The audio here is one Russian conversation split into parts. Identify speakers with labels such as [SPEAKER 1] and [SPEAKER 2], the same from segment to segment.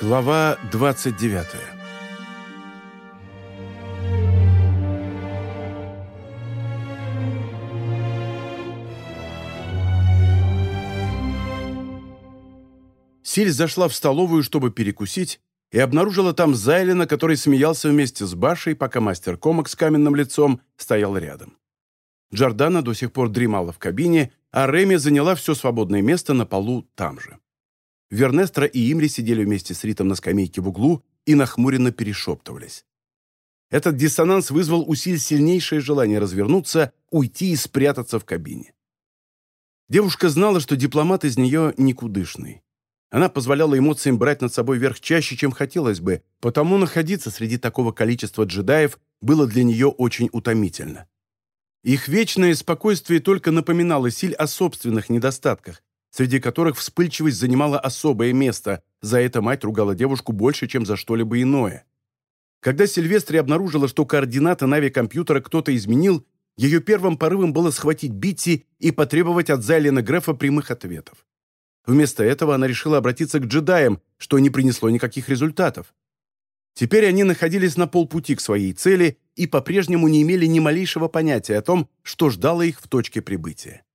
[SPEAKER 1] Глава 29 Силь зашла в столовую, чтобы перекусить, и обнаружила там Зайлина, который смеялся вместе с Башей, пока мастер Комок с каменным лицом стоял рядом. Джордана до сих пор дремала в кабине, а Реми заняла все свободное место на полу там же. Вернестра и Имри сидели вместе с Ритом на скамейке в углу и нахмуренно перешептывались. Этот диссонанс вызвал у Силь сильнейшее желание развернуться, уйти и спрятаться в кабине. Девушка знала, что дипломат из нее никудышный. Она позволяла эмоциям брать над собой верх чаще, чем хотелось бы, потому находиться среди такого количества джедаев было для нее очень утомительно. Их вечное спокойствие только напоминало Силь о собственных недостатках, среди которых вспыльчивость занимала особое место, за это мать ругала девушку больше, чем за что-либо иное. Когда Сильвестри обнаружила, что координаты Нави-компьютера кто-то изменил, ее первым порывом было схватить Битти и потребовать от Зайлена Грефа прямых ответов. Вместо этого она решила обратиться к джедаям, что не принесло никаких результатов. Теперь они находились на полпути к своей цели и по-прежнему не имели ни малейшего понятия о том, что ждало их в точке прибытия.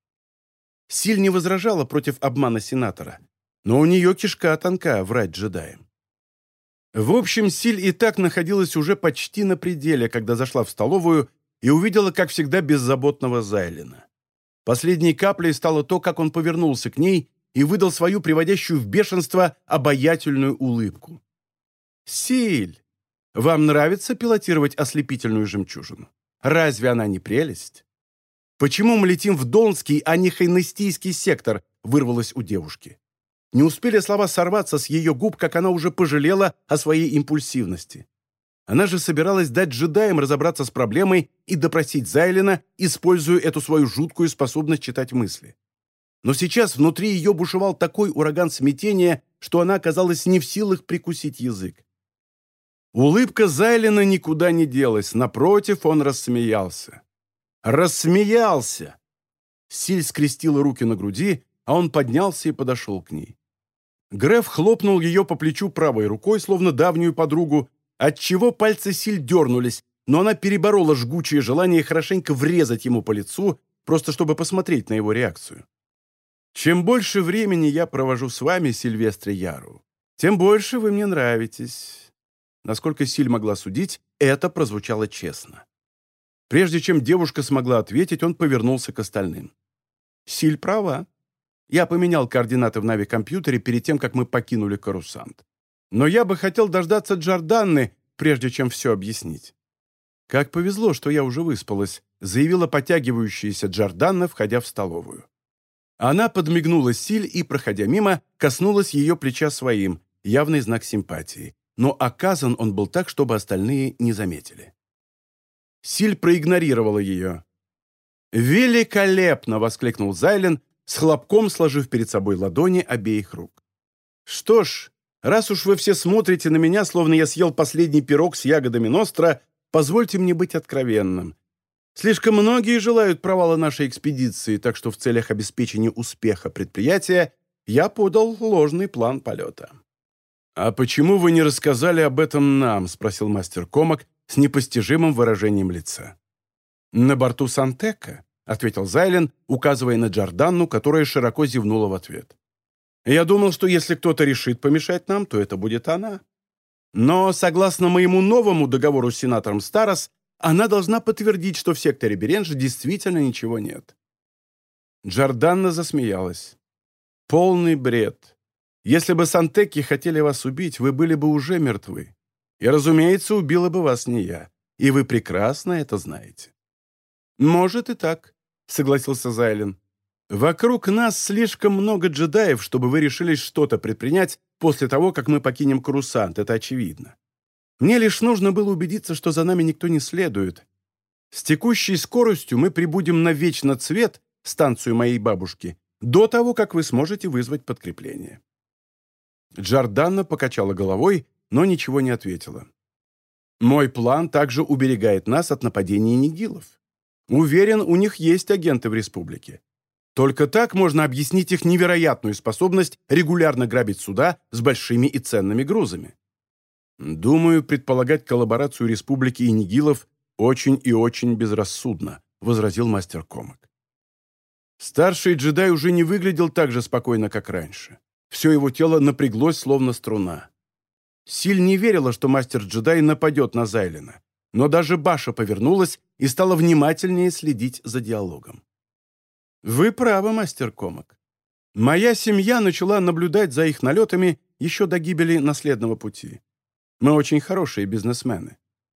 [SPEAKER 1] Силь не возражала против обмана сенатора, но у нее кишка тонка врать джедаям. В общем, Силь и так находилась уже почти на пределе, когда зашла в столовую и увидела, как всегда, беззаботного Зайлина. Последней каплей стало то, как он повернулся к ней и выдал свою приводящую в бешенство обаятельную улыбку. «Силь, вам нравится пилотировать ослепительную жемчужину? Разве она не прелесть? Почему мы летим в Донский, а не Хайнестийский сектор?» вырвалось у девушки. Не успели слова сорваться с ее губ, как она уже пожалела о своей импульсивности. Она же собиралась дать джедаям разобраться с проблемой и допросить Зайлина, используя эту свою жуткую способность читать мысли. Но сейчас внутри ее бушевал такой ураган смятения, что она оказалась не в силах прикусить язык. Улыбка Зайлина никуда не делась, напротив, он рассмеялся. Рассмеялся! Силь скрестила руки на груди, а он поднялся и подошел к ней. Греф хлопнул ее по плечу правой рукой, словно давнюю подругу, отчего пальцы Силь дернулись, но она переборола жгучее желание хорошенько врезать ему по лицу, просто чтобы посмотреть на его реакцию. Чем больше времени я провожу с вами, Сильвестре Яру, тем больше вы мне нравитесь». Насколько Силь могла судить, это прозвучало честно. Прежде чем девушка смогла ответить, он повернулся к остальным. «Силь права. Я поменял координаты в Нави-компьютере перед тем, как мы покинули Карусант. Но я бы хотел дождаться Джорданны, прежде чем все объяснить». «Как повезло, что я уже выспалась», заявила подтягивающаяся Джорданна, входя в столовую. Она подмигнула Силь и, проходя мимо, коснулась ее плеча своим, явный знак симпатии. Но оказан он был так, чтобы остальные не заметили. Силь проигнорировала ее. «Великолепно!» — воскликнул Зайлен, с хлопком сложив перед собой ладони обеих рук. «Что ж, раз уж вы все смотрите на меня, словно я съел последний пирог с ягодами Ностра, позвольте мне быть откровенным. Слишком многие желают провала нашей экспедиции, так что в целях обеспечения успеха предприятия я подал ложный план полета. «А почему вы не рассказали об этом нам?» – спросил мастер Комок с непостижимым выражением лица. «На борту Сантека», – ответил Зайлен, указывая на Джорданну, которая широко зевнула в ответ. «Я думал, что если кто-то решит помешать нам, то это будет она. Но, согласно моему новому договору с сенатором Старос, она должна подтвердить, что в секторе Беренжа действительно ничего нет. Джорданна засмеялась. «Полный бред. Если бы Сантеки хотели вас убить, вы были бы уже мертвы. И, разумеется, убила бы вас не я. И вы прекрасно это знаете». «Может и так», — согласился Зайлен. «Вокруг нас слишком много джедаев, чтобы вы решились что-то предпринять после того, как мы покинем Карусант, это очевидно. Мне лишь нужно было убедиться, что за нами никто не следует. С текущей скоростью мы прибудем на Вечно Цвет, станцию моей бабушки, до того, как вы сможете вызвать подкрепление». Джорданна покачала головой, но ничего не ответила. «Мой план также уберегает нас от нападения нигилов. Уверен, у них есть агенты в республике. Только так можно объяснить их невероятную способность регулярно грабить суда с большими и ценными грузами. Думаю, предполагать коллаборацию республики и Нигилов очень и очень безрассудно, возразил мастер Комок. Старший джедай уже не выглядел так же спокойно, как раньше. Все его тело напряглось, словно струна. Силь не верила, что мастер-джедай нападет на Зайлина, но даже Баша повернулась и стала внимательнее следить за диалогом. «Вы правы, мастер Комок. Моя семья начала наблюдать за их налетами еще до гибели наследного пути. Мы очень хорошие бизнесмены.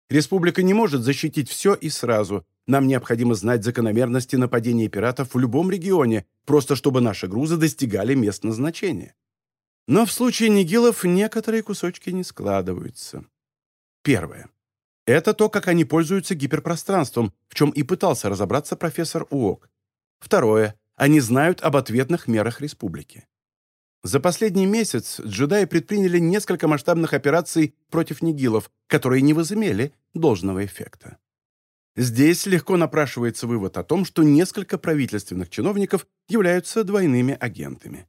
[SPEAKER 1] Республика не может защитить все и сразу. Нам необходимо знать закономерности нападения пиратов в любом регионе, просто чтобы наши грузы достигали мест назначения. Но в случае нигилов некоторые кусочки не складываются. Первое. Это то, как они пользуются гиперпространством, в чем и пытался разобраться профессор Уок. Второе. Они знают об ответных мерах республики. За последний месяц джедаи предприняли несколько масштабных операций против нигилов, которые не возымели должного эффекта. Здесь легко напрашивается вывод о том, что несколько правительственных чиновников являются двойными агентами.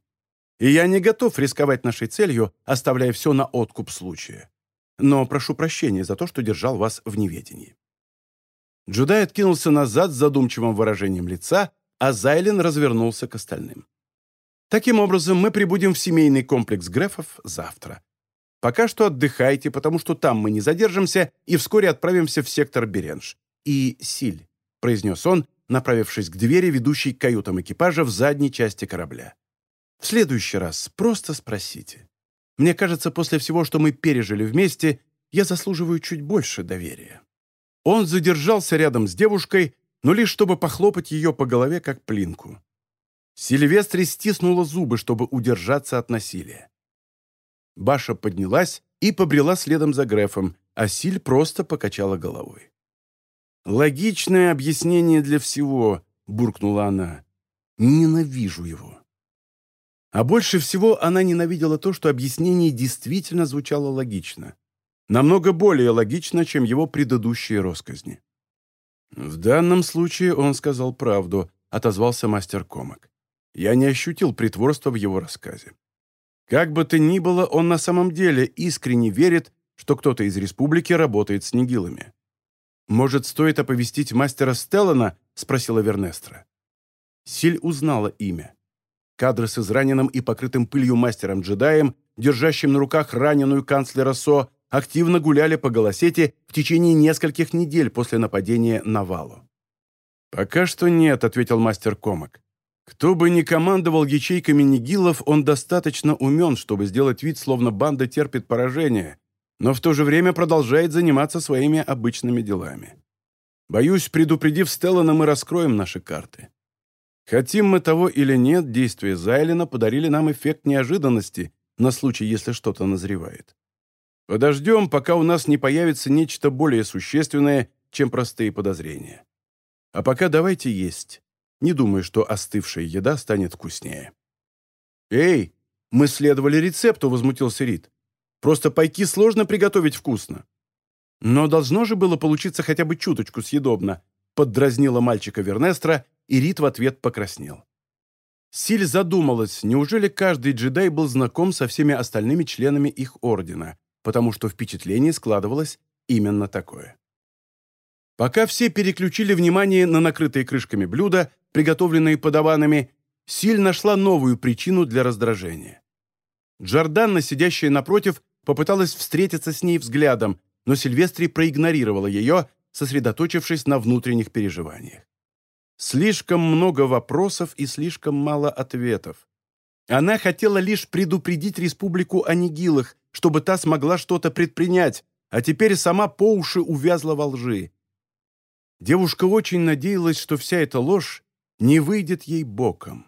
[SPEAKER 1] И я не готов рисковать нашей целью, оставляя все на откуп случая. Но прошу прощения за то, что держал вас в неведении. Джудай откинулся назад с задумчивым выражением лица, а Зайлен развернулся к остальным. Таким образом, мы прибудем в семейный комплекс Грефов завтра. Пока что отдыхайте, потому что там мы не задержимся и вскоре отправимся в сектор Беренж. И Силь, произнес он, направившись к двери, ведущей к каютам экипажа в задней части корабля. В следующий раз просто спросите. Мне кажется, после всего, что мы пережили вместе, я заслуживаю чуть больше доверия. Он задержался рядом с девушкой, но лишь чтобы похлопать ее по голове, как плинку. Сильвестре стиснула зубы, чтобы удержаться от насилия. Баша поднялась и побрела следом за Грефом, а Силь просто покачала головой. «Логичное объяснение для всего», — буркнула она. «Ненавижу его». А больше всего она ненавидела то, что объяснение действительно звучало логично. Намного более логично, чем его предыдущие росказни. «В данном случае он сказал правду», — отозвался мастер Комок я не ощутил притворства в его рассказе. Как бы то ни было, он на самом деле искренне верит, что кто-то из республики работает с нигилами. «Может, стоит оповестить мастера Стеллана?» — спросила Вернестра. Силь узнала имя. Кадры с израненным и покрытым пылью мастером-джедаем, держащим на руках раненую канцлера Со, активно гуляли по голосете в течение нескольких недель после нападения на Валу. «Пока что нет», — ответил мастер Комок. Кто бы ни командовал ячейками Нигилов, он достаточно умен, чтобы сделать вид, словно банда терпит поражение, но в то же время продолжает заниматься своими обычными делами. Боюсь, предупредив Стеллана, мы раскроем наши карты. Хотим мы того или нет, действия Зайлена подарили нам эффект неожиданности на случай, если что-то назревает. Подождем, пока у нас не появится нечто более существенное, чем простые подозрения. А пока давайте есть не думая, что остывшая еда станет вкуснее. «Эй, мы следовали рецепту», — возмутился Рид. «Просто пайки сложно приготовить вкусно». «Но должно же было получиться хотя бы чуточку съедобно», — поддразнила мальчика Вернестра, и Рид в ответ покраснел. Силь задумалась, неужели каждый джедай был знаком со всеми остальными членами их ордена, потому что впечатление складывалось именно такое. Пока все переключили внимание на накрытые крышками блюда, приготовленные подаванами, Силь нашла новую причину для раздражения. Джорданна, сидящая напротив, попыталась встретиться с ней взглядом, но Сильвестри проигнорировала ее, сосредоточившись на внутренних переживаниях. Слишком много вопросов и слишком мало ответов. Она хотела лишь предупредить республику о Нигилах, чтобы та смогла что-то предпринять, а теперь сама по уши увязла во лжи. Девушка очень надеялась, что вся эта ложь не выйдет ей боком.